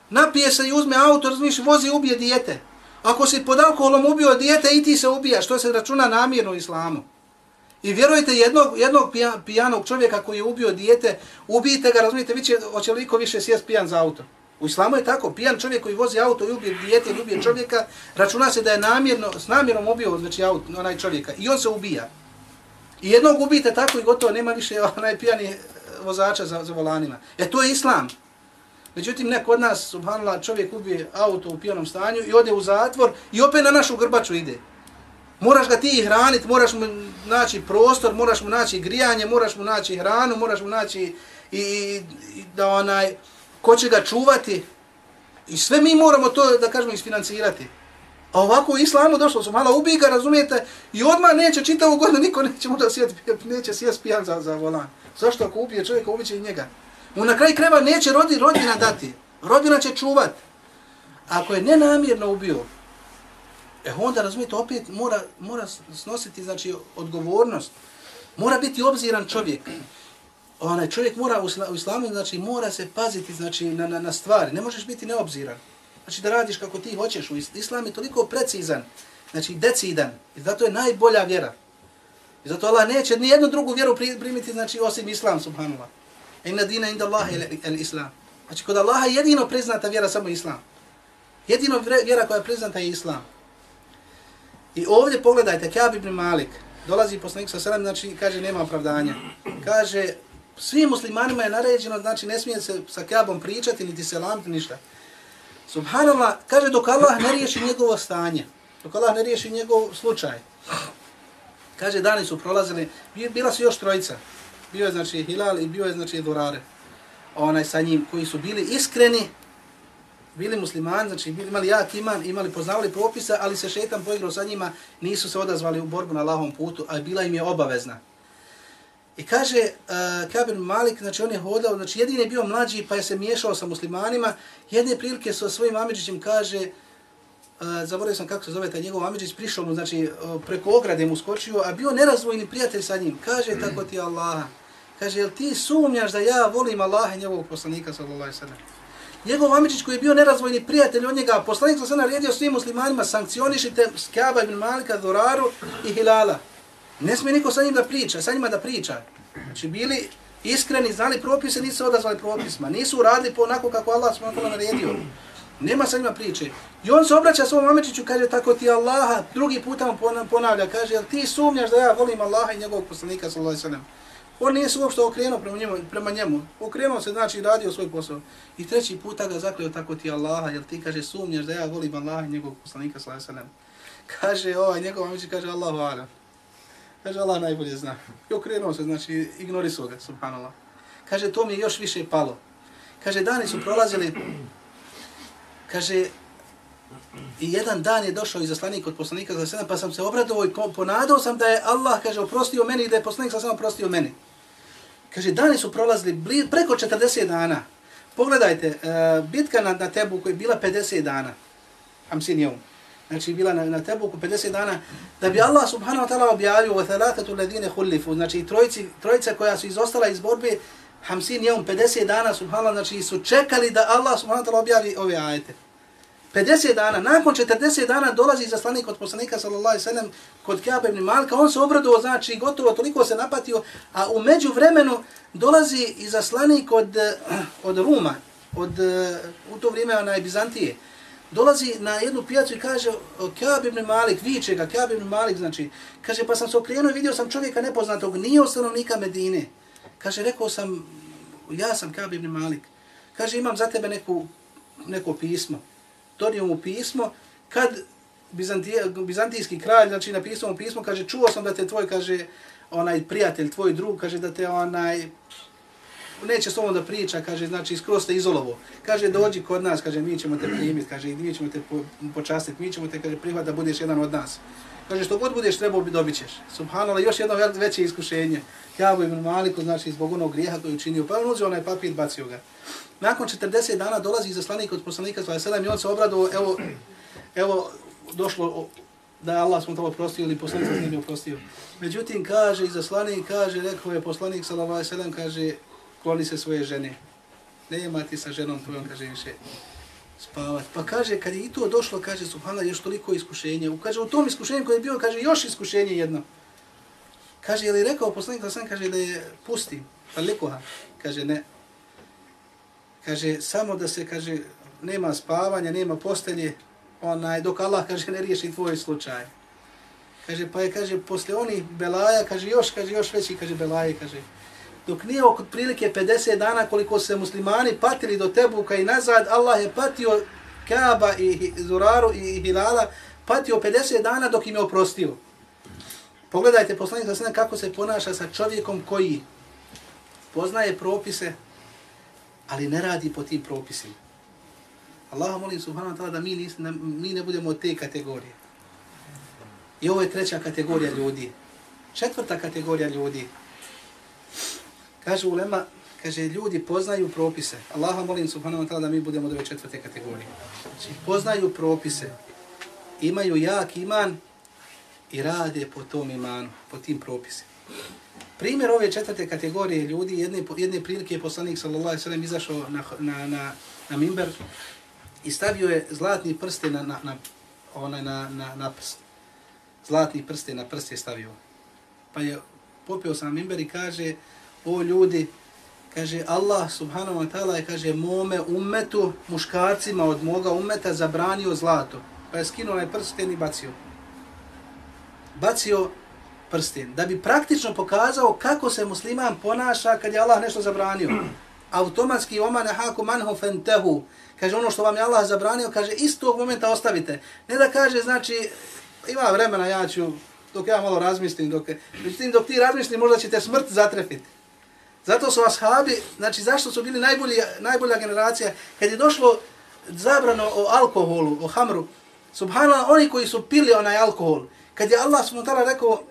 Napije se i uzme auto, razmiš, vozi, ubije dijete. Ako si pod alkoholom ubio dijete, i ti se ubijaš. To se računa namjerno islamu. I vjerujte, jednog, jednog pijanog čovjeka koji je ubio dijete, ubijte ga, razumijete, vi će, hoće liko više sjest pijan za auto. U islamu je tako, pijan čovjek koji vozi auto i ubije dijete i ubije čovjeka, računa se da je namjerno, s namjerom ubio znači, auto, onaj čovjeka. I on se ubija. I jednog ubijete tako i gotovo, nema više onaj pijani vozača za, za volanima. E to je islam. Međutim, neko od nas, subhanallah, čovjek ubije auto u pijanom stanju i ode u zatvor i opet na našu grbaču ide. Moraš ga ti hranit, moraš mu naći prostor, moraš mu naći grijanje, moraš mu naći hranu, moraš mu naći i, i da onaj, ko će ga čuvati. I sve mi moramo to, da kažemo, isfinancirati. A ovako u islamu došlo su malo ubij ga, razumijete, i odmah neće čitavu godinu, niko neće mu da sjeti, neće sjeti pijan za, za volan. Zašto ako ubije čovjeka, ubiće i njega? Mu na kraj kreva neće rodi, rodina dati. Rodina će čuvat. Ako je nenamjerno ubio, e onda razumijete, opet mora, mora snositi znači, odgovornost. Mora biti obziran čovjek. Onaj čovjek mora u islamu, znači mora se paziti znači, na, na, na stvari. Ne možeš biti neobziran. Znači da radiš kako ti hoćeš. U islam je toliko precizan, znači decidan. I zato je najbolja vjera. I zato Allah neće ni jednu drugu vjeru primiti, znači osim islam, subhanallah. Inna dina inda Allahi el islam. Znači kod Allaha jedino priznata vjera samo islam. Jedino vjera koja je priznata je islam. I ovdje pogledajte, Kjab ibn Malik, dolazi poslanik sa selam, znači kaže nema opravdanja. Kaže, svim muslimanima je naređeno, znači ne smije se sa Kjabom pričati, niti selamiti, ništa. Subhanallah, kaže dok Allah ne riješi njegovo stanje, dok Allah ne riješi njegov slučaj, Kaže, dani su prolazili, bila su još trojica. Bio je, znači, Hilal i bio je, znači, Durare. Onaj sa njim, koji su bili iskreni, bili muslimani, znači, bili, imali jak iman, imali, poznavali propisa, ali se šetan poigrao sa njima, nisu se odazvali u borbu na lahom putu, a bila im je obavezna. I kaže, eh, uh, Kabir Malik, znači, on je hodao, znači, jedin je bio mlađi, pa je se miješao sa muslimanima, jedne prilike sa svojim Amidžićem kaže, eh, zaboravio sam kako se zove taj njegov Amidžić, prišao mu, znači, eh, preko ograde mu skočio, a bio nerazvojni prijatelj sa njim. Kaže, tako ti Allaha, Kaže, jel ti sumnjaš da ja volim Allaha i njegovog poslanika, sallallahu alaihi sallam? Njegov Amidžić koji je bio nerazvojni prijatelj od njega, poslanik sam se naredio svim muslimanima, sankcionišite Skaba ibn Malika, Doraru i Hilala. Ne smije niko sa njim da priča, sa njima da priča. Znači, bili iskreni, znali propise, nisu odazvali propisma, nisu uradili po onako kako Allah smo naredio. Nema sa njima priče. I on se obraća svom Amidžiću, kaže tako ti Allaha, drugi puta mu ponavlja, kaže, jel ti sumnjaš da ja volim Allaha i njegovog poslanika, sallallahu alaihi sellem? On nije se uopšte okrenuo prema njemu, prema njemu. Okrenuo se, znači, radio svoj posao. I treći puta ga zakleo tako ti Allaha, jer ti, kaže, sumnješ da ja volim Allaha i njegovog poslanika, sallallahu alaihi sallam. Kaže, ovaj njegov amici, kaže, Allahu alam. Kaže, Allah najbolje zna. I okrenuo se, znači, ignorisuo ga, subhanallah. Kaže, to mi je još više palo. Kaže, dani su prolazili, kaže, i jedan dan je došao iz od poslanika za sedam, pa sam se obradovao i ponadao sam da je Allah, kaže, oprostio meni i da je poslanik sa samo oprostio meni. Kaže, dani su prolazili bli, preko 40 dana. Pogledajte, uh, bitka na, na Tebu koja je bila 50 dana. Hamsin je Znači, bila na, na Tebuku 50 dana. Da bi Allah subhanahu wa ta'ala objavio o thalatetu ledine hullifu. Znači, trojici, trojica koja su izostala iz borbe, Hamsin je 50 dana, subhanallah, znači su čekali da Allah subhanahu wa ta'ala objavi ove ajete. 50 dana, nakon 40 dana dolazi zaslanik od poslanika sallallahu alejhi ve sellem kod Kabe ibn Malka, on se obradovao, znači gotovo toliko se napatio, a u međuvremenu dolazi i zaslanik od, eh, od Ruma, od, eh, u to vrijeme onaj Bizantije. Dolazi na jednu pijacu i kaže Kabe ibn Malik, viče ga, Kabe ibn Malik, znači, kaže, pa sam se okrenuo i vidio sam čovjeka nepoznatog, nije stanovnika Medine. Kaže, rekao sam, ja sam Kabe ibn Malik. Kaže, imam za tebe neku, neko pismo donio mu pismo, kad Bizantije, bizantijski kralj, znači napisao mu pismo, kaže, čuo sam da te tvoj, kaže, onaj prijatelj, tvoj drug, kaže da te onaj, neće s tobom da priča, kaže, znači, skroz ste izolovo. Kaže, dođi kod nas, kaže, mi ćemo te primiti, kaže, mi ćemo te po, počastiti, mi ćemo te, kaže, prihvat da budeš jedan od nas. Kaže, što god budeš trebao bi dobit ćeš. Subhanallah, još jedno veće iskušenje. Ja bu im maliku, znači, zbog onog grijeha koji učinio. Pa on uzio onaj papir, bacio ga. Nakon 40 dana dolazi izaslanik od poslanika sallallahu alejhi i on se obradovao, evo evo došlo da je Allah smo oprostio ili poslanik sa alejhi oprostio. Međutim kaže izaslanik kaže rekao je poslanik sallallahu alejhi ve sellem kaže kloni se svoje žene. Nema ti sa ženom tvojom kaže više spavat. Pa kaže kad je i to došlo kaže subhanallah još toliko iskušenja. Kaže u tom iskušenju koje je bio kaže još iskušenje jedno. Kaže je li rekao poslanik da sam kaže da je pusti. Pa likoha. Kaže ne kaže, samo da se, kaže, nema spavanja, nema postelje, onaj, dok Allah, kaže, ne riješi tvoj slučaj. Kaže, pa je, kaže, posle onih belaja, kaže, još, kaže, još veći, kaže, belaje, kaže, dok nije oko prilike 50 dana koliko se muslimani patili do Tebuka i nazad, Allah je patio Kaaba i Zuraru i Hilala, patio 50 dana dok im je oprostio. Pogledajte, poslanik sa kako se ponaša sa čovjekom koji poznaje propise, ali ne radi po tim propisima. Allah molim subhanahu wa ta'ala da mi, nis, ne, mi ne budemo od te kategorije. I ovo je treća kategorija ljudi. Četvrta kategorija ljudi. Kaže ulema, kaže ljudi poznaju propise. Allaha molim subhanahu wa ta'ala da mi budemo od ove četvrte kategorije. Znači poznaju propise. Imaju jak iman i rade po tom imanu, po tim propisima. Primjer ove četvrte kategorije ljudi, jedne, jedne prilike je poslanik sallallahu alejhi ve sellem izašao na, na, na, na mimber i stavio je zlatni prste na, na, na, onaj, na, na, na prst. Zlatni prste na prst je stavio. Pa je popio sam mimber i kaže, o ljudi, kaže Allah subhanahu wa ta'ala je, kaže, mome umetu, muškarcima od moga umeta zabranio zlato. Pa je skinuo onaj prsten i bacio. Bacio prsten, da bi praktično pokazao kako se musliman ponaša kad je Allah nešto zabranio. Automatski oma nehaku manhu fentehu, kaže ono što vam je Allah zabranio, kaže istog momenta ostavite. Ne da kaže, znači, ima vremena, ja ću, dok ja malo razmislim, dok, međutim, dok ti razmisli, možda će te smrt zatrefiti. Zato su ashabi, znači zašto su bili najbolji, najbolja generacija, kad je došlo zabrano o alkoholu, o hamru, subhanallah, oni koji su pili onaj alkohol, kad je Allah subhanahu wa ta'ala rekao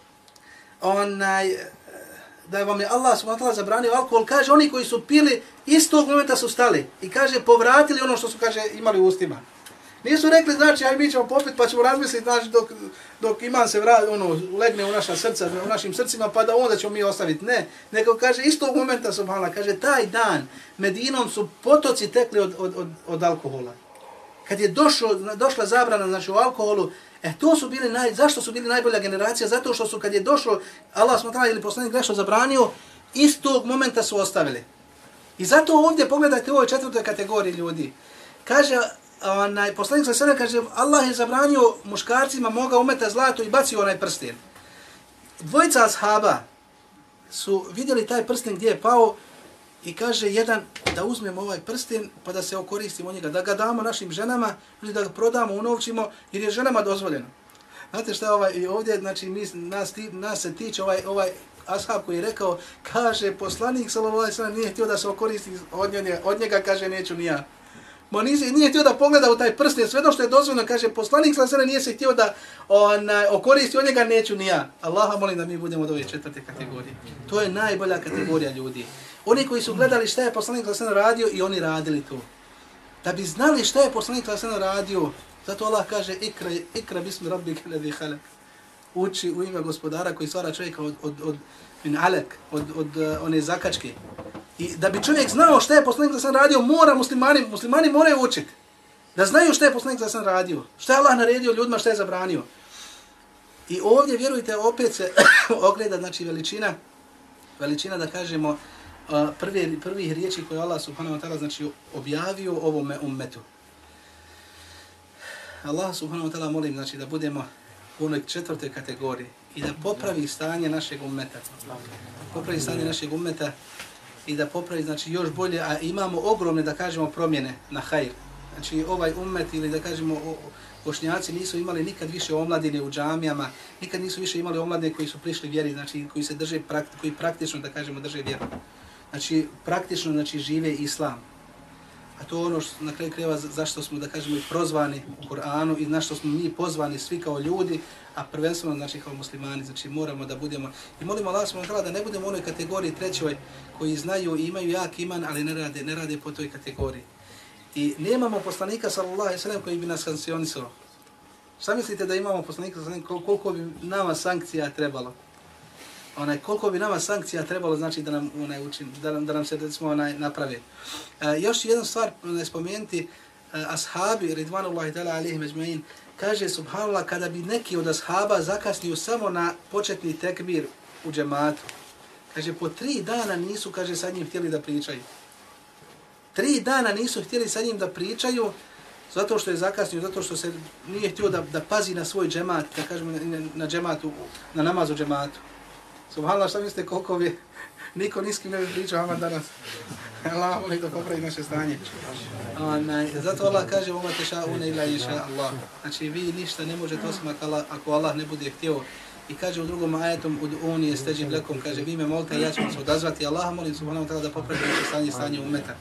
onaj eh, da vam je Allah subhanahu wa ta'ala zabranio alkohol, kaže oni koji su pili istog momenta su stali i kaže povratili ono što su kaže imali u ustima. Nisu rekli znači aj mi ćemo popit pa ćemo razmisliti znači dok dok iman se vrati ono legne u naša srca u našim srcima pa da onda ćemo mi ostaviti. Ne, nego kaže istog momenta subhanallah kaže taj dan Medinom su potoci tekli od od od, od alkohola. Kad je došlo došla zabrana znači u alkoholu E to su bili naj, zašto su bili najbolja generacija? Zato što su kad je došlo, Allah smo ili poslanik nešto zabranio, istog momenta su ostavili. I zato ovdje pogledajte u ovoj četvrtoj kategoriji ljudi. Kaže, onaj, poslanik sa sada kaže, Allah je zabranio muškarcima moga umeta zlato i bacio onaj prsten. Dvojica ashaba su vidjeli taj prsten gdje je pao I kaže jedan da uzmemo ovaj prsten pa da se okoristimo njega, da ga damo našim ženama ili da ga prodamo, unovčimo jer je ženama dozvoljeno. Znate šta ovaj, i ovdje, znači, mi, nas, ti, nas se tiče ovaj, ovaj ashab koji je rekao, kaže, poslanik sallallahu alejhi nije htio da se okoristi od njega, od njega kaže, neću ni ja. Bo nije, nije htio da pogleda u taj prsten, sve ono što je dozvoljeno, kaže, poslanik sallallahu alejhi nije se htio da on, okoristi od njega, neću ni ja. Allaha molim da mi budemo od ove četvrte kategorije. To je najbolja kategorija ljudi. Oni koji su gledali šta je poslanik sallallahu radio i oni radili to. Da bi znali šta je poslanik sallallahu radio, zato Allah kaže, ikra, ikra bismi rabbi ladhi halak. uči u ime gospodara koji stvara čovjeka od, od, od min alek, od, od od one zakačke. I da bi čovjek znao šta je poslanik da sam radio, mora muslimani, muslimani moraju učiti. Da znaju šta je poslanik da sam radio. Šta je Allah naredio ljudima, šta je zabranio. I ovdje, vjerujte, opet se ogleda, znači, veličina, veličina da kažemo, uh, prvi, prvih riječi koje Allah subhanahu wa ta'ala znači, objavio ovome ummetu. Allah subhanahu wa ta'ala molim znači, da budemo u onoj četvrtoj kategoriji i da popravi stanje našeg ummeta. Popravi stanje našeg ummeta i da popravi znači još bolje, a imamo ogromne da kažemo promjene na hajr. Znači ovaj ummet ili da kažemo bošnjaci nisu imali nikad više omladine u džamijama, nikad nisu više imali omladine koji su prišli vjeri, znači koji se drže koji praktično da kažemo drže vjeru. Znači praktično znači žive islam. A to ono što na kraju kreva zašto smo, da kažemo, i prozvani u Kur'anu i na što smo mi pozvani svi kao ljudi, a prvenstveno znači kao muslimani, znači moramo da budemo, i molimo Allah smo da ne budemo u onoj kategoriji trećoj koji znaju i imaju jak iman, ali ne rade, ne rade po toj kategoriji. I nemamo poslanika sallallahu alejhi ve sellem koji bi nas sankcionisao. Šta mislite da imamo poslanika sallallahu alejhi koliko bi nama sankcija trebalo? onaj koliko bi nama sankcija trebalo znači da nam onaj učin da nam da nam se recimo onaj naprave. E, još jednu stvar ne spomenuti e, ashabi ridvanullahi taala alejhi ecmaîn kaže subhanallah kada bi neki od ashaba zakasnio samo na početni tekbir u džematu. Kaže po tri dana nisu kaže sa njim htjeli da pričaju. Tri dana nisu htjeli sa njim da pričaju zato što je zakasnio, zato što se nije htio da, da pazi na svoj džemat, da kažemo na, na džematu, na namazu džematu. Subhanallah, šta mislite koliko bi niko niski ne bi pričao ama danas? Allah voli da popravi naše stanje. Onaj, zato Allah kaže ovo te ša une ila iša Allah. Znači vi ništa ne možete osim ako Allah ne bude htio. I kaže u drugom ajetom od unije steđi blekom, kaže vi me molite ja ću vam se odazvati. Allah molim subhanahu ta'ala da popravi naše stanje, stanje umeta.